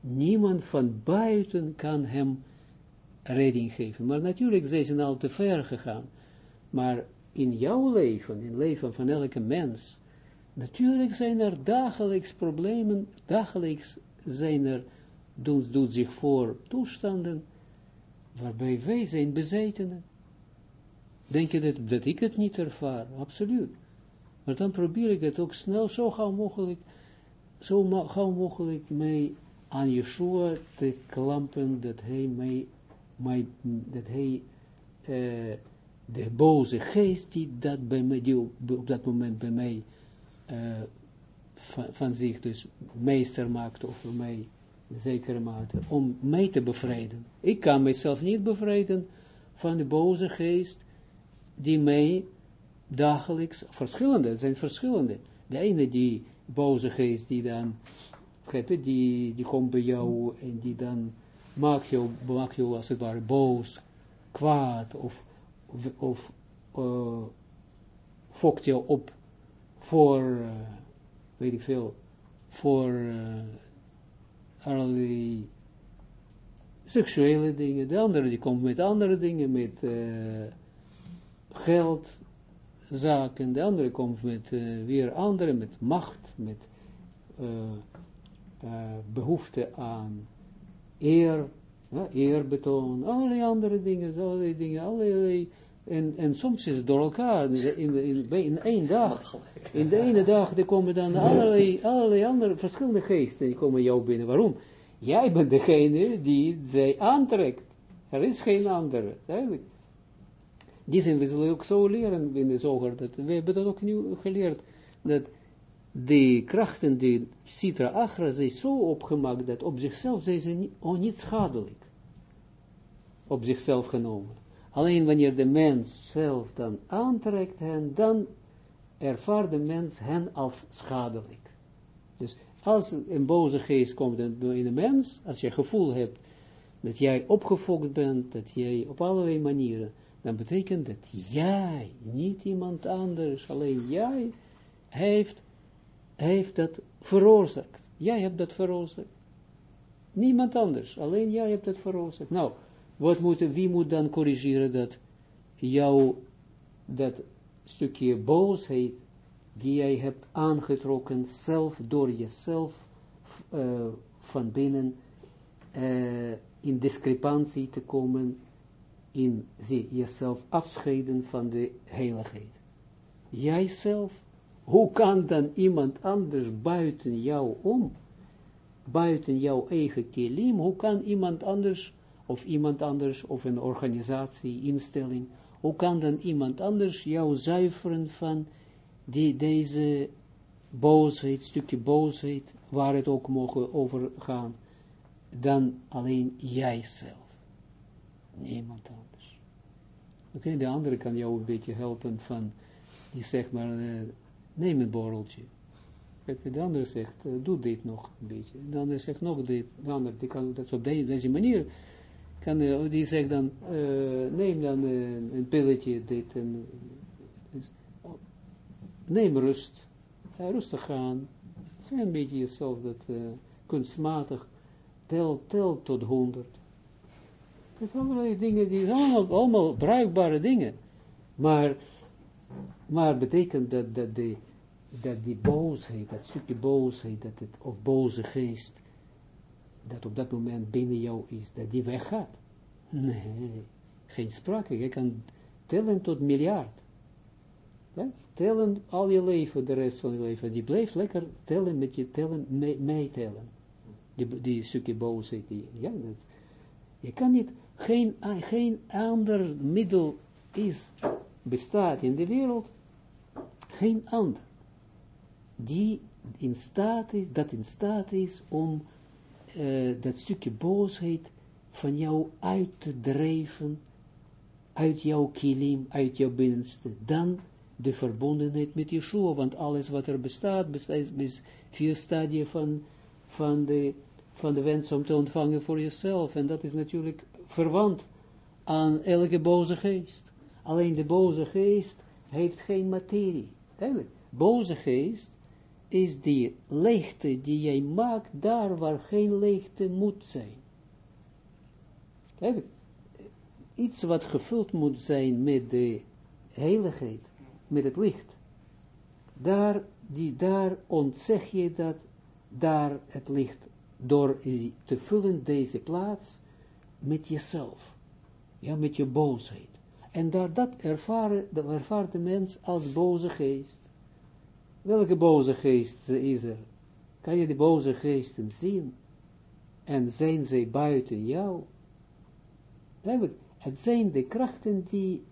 niemand van buiten kan hem redding geven. Maar natuurlijk zijn ze al te ver gegaan. Maar in jouw leven, in het leven van elke mens, natuurlijk zijn er dagelijks problemen, dagelijks zijn er, doet zich voor toestanden, waarbij wij zijn bezetenen. Denk je dat, ik het niet ervaar? Absoluut. Maar dan probeer ik het ook snel, zo gauw mogelijk, zo gauw mogelijk mee aan Yeshua te klampen, dat hij mij, mij dat hij, uh, de boze geest die dat bij mij, op, dat moment bij mij van, van, zich dus meester maakt over mij, zekere mate, om mij te bevrijden. Ik kan mezelf niet bevrijden van de boze geest die mij dagelijks, verschillende, zijn verschillende. De ene die boze geest die dan, die, die komt bij jou en die dan maakt jou, maakt jou als het ware boos, kwaad of, of, uh, fokt jou op voor, uh, weet ik veel, voor uh, allerlei seksuele dingen. De andere die komt met andere dingen, met geld, zaken, de andere komt met uh, weer andere, met macht, met uh, uh, behoefte aan eer, eerbetoon, allerlei andere dingen, allerlei dingen, allerlei, en, en soms is het door elkaar, in, in, in, één dag, in de ene dag, er komen dan allerlei, allerlei andere, verschillende geesten, die komen jou binnen. Waarom? Jij bent degene die zij aantrekt. Er is geen andere, eigenlijk die zijn we zullen ook zo leren in de zoger, dat we hebben dat ook nu geleerd, dat de krachten die Citra Achra zijn zo opgemaakt, dat op zichzelf zijn ze niet, oh, niet schadelijk. Op zichzelf genomen. Alleen wanneer de mens zelf dan aantrekt hen, dan ervaart de mens hen als schadelijk. Dus als een boze geest komt in de mens, als je gevoel hebt dat jij opgefokt bent, dat jij op allerlei manieren dan betekent dat jij, niet iemand anders, alleen jij, heeft, heeft dat veroorzaakt. Jij hebt dat veroorzaakt. Niemand anders, alleen jij hebt dat veroorzaakt. Nou, wat moet, wie moet dan corrigeren dat jou, dat stukje boosheid, die jij hebt aangetrokken, zelf door jezelf uh, van binnen uh, in discrepantie te komen in jezelf afscheiden van de heiligheid. Jijzelf, hoe kan dan iemand anders buiten jou om, buiten jouw eigen kilim, hoe kan iemand anders, of iemand anders, of een organisatie, instelling, hoe kan dan iemand anders jou zuiveren van die, deze boosheid, stukje boosheid, waar het ook mogen overgaan, dan alleen jijzelf niemand anders. Oké, de andere kan jou een beetje helpen van, die zegt maar, uh, neem een borreltje. De andere zegt, uh, doe dit nog een beetje. De andere zegt nog dit. De andere, die kan dat op deze manier, kan, die zegt dan, neem dan een pilletje, dit en, neem rust. rustig gaan. Ga een beetje jezelf dat kunstmatig, tel, tel tot honderd zijn allerlei dingen, die zijn allemaal, bruikbare dingen. Maar, maar betekent dat, dat, de, dat die boosheid, dat stukje boosheid, dat het, of boze geest, dat op dat moment binnen jou is, dat die weggaat. Nee, geen sprake. Je kan tellen tot miljard. Ja? Tellen al je leven, de rest van je leven. Die blijft lekker tellen met je tellen, meetellen. Die, die stukje boosheid. Die, ja, dat, je kan niet, geen, geen ander middel is, bestaat in de wereld, geen ander, die in staat is, dat in staat is om uh, dat stukje boosheid van jou uit te drijven, uit jouw kilim, uit jouw binnenste, dan de verbondenheid met Yeshua, want alles wat er bestaat, bestaat is vier stadia van, van, de, van de wens om te ontvangen voor jezelf, en dat is natuurlijk verwant aan elke boze geest. Alleen de boze geest heeft geen materie. Duidelijk. Boze geest is die leegte die jij maakt daar waar geen leegte moet zijn. Duidelijk. iets wat gevuld moet zijn met de heiligheid, met het licht, daar, die, daar ontzeg je dat, daar het licht, door te vullen deze plaats met jezelf, ja, met je boosheid. En daar dat dat ervaart de mens als boze geest. Welke boze geest is er? Kan je de boze geesten zien? En zijn zij buiten jou? Eigenlijk, het zijn de krachten die,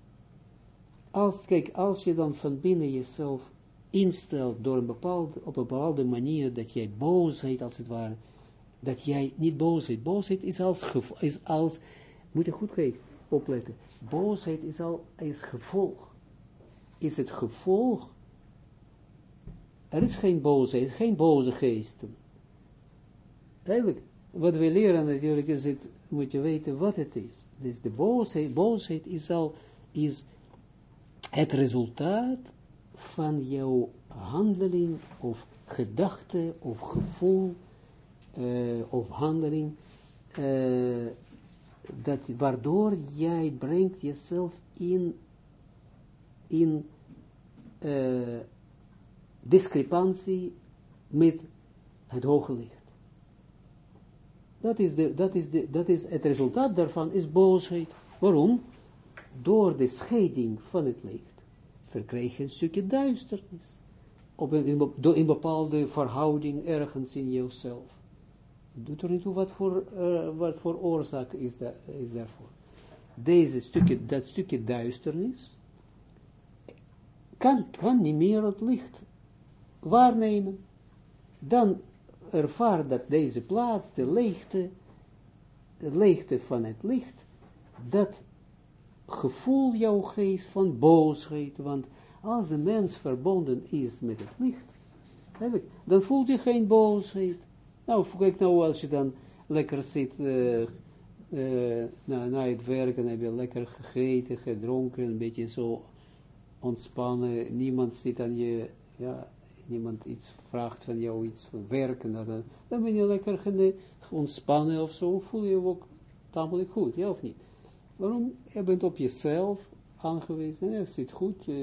als, kijk, als je dan van binnen jezelf instelt door een bepaalde, op een bepaalde manier, dat jij boosheid, als het ware, dat jij niet boosheid, boosheid is als, is als moet je goed kijken, opletten, boosheid is al, is gevolg, is het gevolg, er is geen boosheid, geen boze geesten, eigenlijk, wat we leren natuurlijk is het, moet je weten wat het is, dus de boosheid, boosheid is al, is het resultaat van jouw handeling of gedachte of gevoel uh, of handeling, uh, dat, waardoor jij brengt jezelf in, in uh, discrepantie met het hoge licht. Dat is, de, dat, is de, dat is het resultaat daarvan is boosheid. Waarom? Door de scheiding van het licht verkrijg je een stukje duisternis. Op een, in, bepaalde verhouding ergens in jezelf. Doet er niet toe wat voor, uh, wat voor oorzaak is, is daarvoor. Deze stukje, dat stukje duisternis kan, kan niet meer het licht waarnemen. Dan ervaar dat deze plaats, de leegte, de leegte van het licht, dat gevoel jou geeft van boosheid, want als de mens verbonden is met het licht, dan voelt hij geen boosheid. Nou, kijk nou als je dan lekker zit, uh, na, na het werken heb je lekker gegeten, gedronken, een beetje zo ontspannen, niemand zit aan je, ja, niemand iets vraagt van jou, iets van werken, dan, dan ben je lekker ontspannen of zo, voel je je ook tamelijk goed, ja of niet? Waarom? Je bent op jezelf aangewezen, je zit goed uh,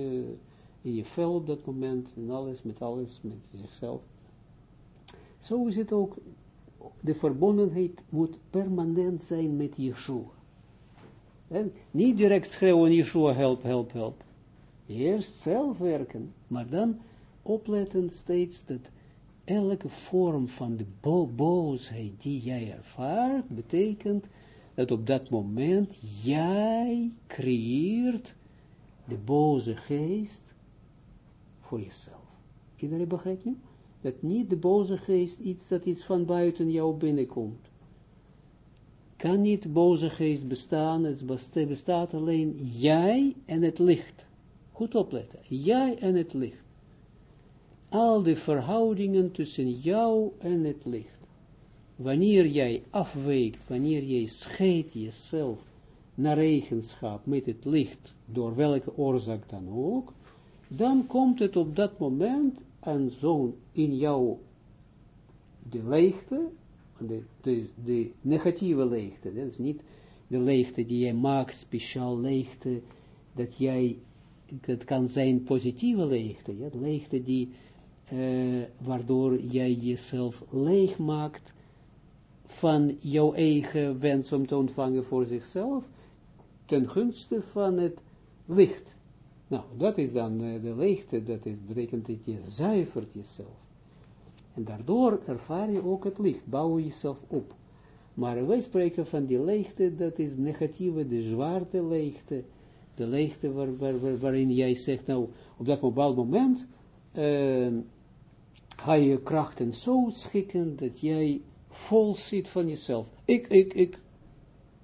in je vel op dat moment, en alles, met alles, met zichzelf. Zo is het ook, de verbondenheid moet permanent zijn met Yeshua. En niet direct schreeuwen, Yeshua, help, help, help. Eerst zelf werken, maar dan opletten steeds dat elke vorm van de bo boosheid die jij ervaart, betekent dat op dat moment jij creëert de boze geest voor jezelf. Iedereen begrijpt nu? Dat niet de boze geest iets dat iets van buiten jou binnenkomt. Kan niet boze geest bestaan, het bestaat alleen jij en het licht. Goed opletten, jij en het licht. Al de verhoudingen tussen jou en het licht. Wanneer jij afweekt, wanneer jij scheidt jezelf naar eigenschap met het licht, door welke oorzaak dan ook, dan komt het op dat moment aan zo'n in jou de leegte, de, negatieve leegte, dat is niet de leegte die jij maakt, speciaal leegte, dat jij, dat kan zijn positieve leegte, ja, leegte die, uh, waardoor jij jezelf leeg maakt, van jouw eigen wens om te ontvangen voor zichzelf, ten gunste van het licht. Nou, dat is dan uh, de leegte, dat is, betekent dat je zuivert jezelf. En daardoor ervaar je ook het licht, bouw jezelf op. Maar wij spreken van die leegte, dat is negatieve, de zwaarte leegte, de leegte waar, waar, waarin jij zegt, nou, op dat bepaald moment uh, ga je krachten zo schikken, dat jij vol zit van jezelf. Ik, ik, ik.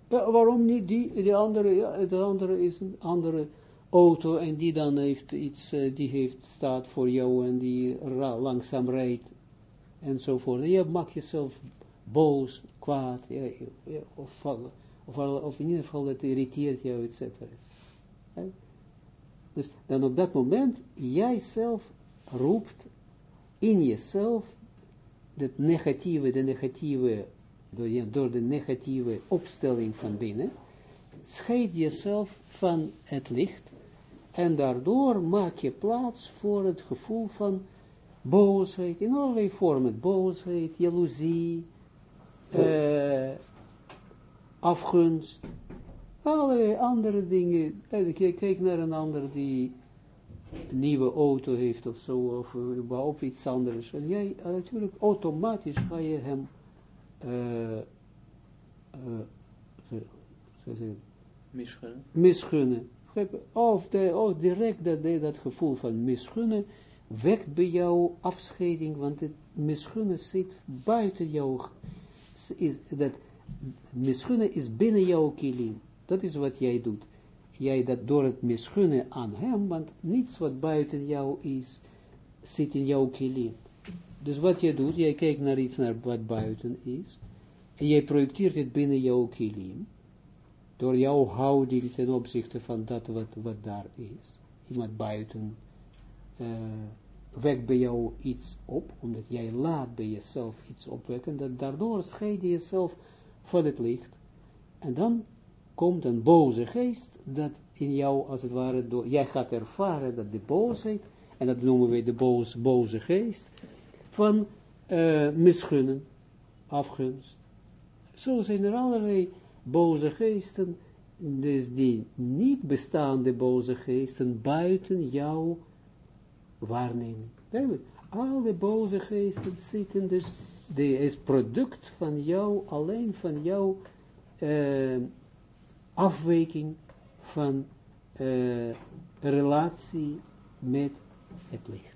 waarom niet die, de andere, ja, de andere is een andere auto en die dan heeft iets, uh, die heeft, staat voor jou en die langzaam rijdt enzovoort. Je maakt jezelf boos, kwaad, ja, ja, of, in ieder geval het irriteert jou, etc. Dus dan op dat moment, jij zelf roept in jezelf het negatieve, de negatieve, door, door de negatieve opstelling van binnen, scheid jezelf van het licht, en daardoor maak je plaats voor het gevoel van boosheid, in allerlei vormen, boosheid, jaloezie, uh, afgunst, allerlei andere dingen. Kijk, kijk naar een ander die nieuwe auto heeft of zo, of überhaupt iets anders. En jij, natuurlijk, automatisch ga je hem, uh, uh, misgunnen. misgunnen. Of, de, of direct dat, dat gevoel van misgunnen wekt bij jou afscheiding, want het misgunnen zit buiten jou, is, dat misgunnen is binnen jouw kilim. Dat is wat jij doet. Jij dat door het misgunnen aan hem, want niets wat buiten jou is, zit in jouw kilim. Dus wat jij doet, jij kijkt naar iets naar wat buiten is, en jij projecteert het binnen jouw kilim, door jouw houding ten opzichte van dat wat, wat daar is. Iemand buiten uh, wekt bij jou iets op, omdat jij laat bij jezelf iets opwekken, dat daardoor scheid je jezelf van het licht. En dan komt een boze geest, dat in jou, als het ware, door, jij gaat ervaren dat de boosheid, en dat noemen we de boos, boze geest, van uh, misgunnen, afgunst. Zo zijn er allerlei boze geesten, dus die niet bestaande boze geesten buiten jouw waarneming. Al de boze geesten zitten dus, die is product van jou, alleen van jouw uh, afwijking van uh, relatie met het licht.